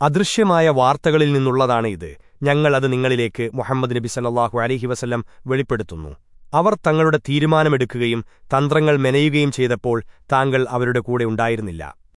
അദൃശ്യമായ വാർത്തകളിൽ നിന്നുള്ളതാണ് ഇത്. ഞങ്ങൾ അത് നിങ്ങളിലേക്ക് മുഹമ്മദ് നബി സല്ലാഹു അലഹി വസല്ലം വെളിപ്പെടുത്തുന്നു. അവർ തങ്ങളുടെ തീരുമാനമെടുക്കുകയും തന്ത്രങ്ങൾ മെനയുകയും ചെയ്തപ്പോൾ താങ്കൾ അവരുടെ കൂടെ ഉണ്ടായിരുന്നില്ല.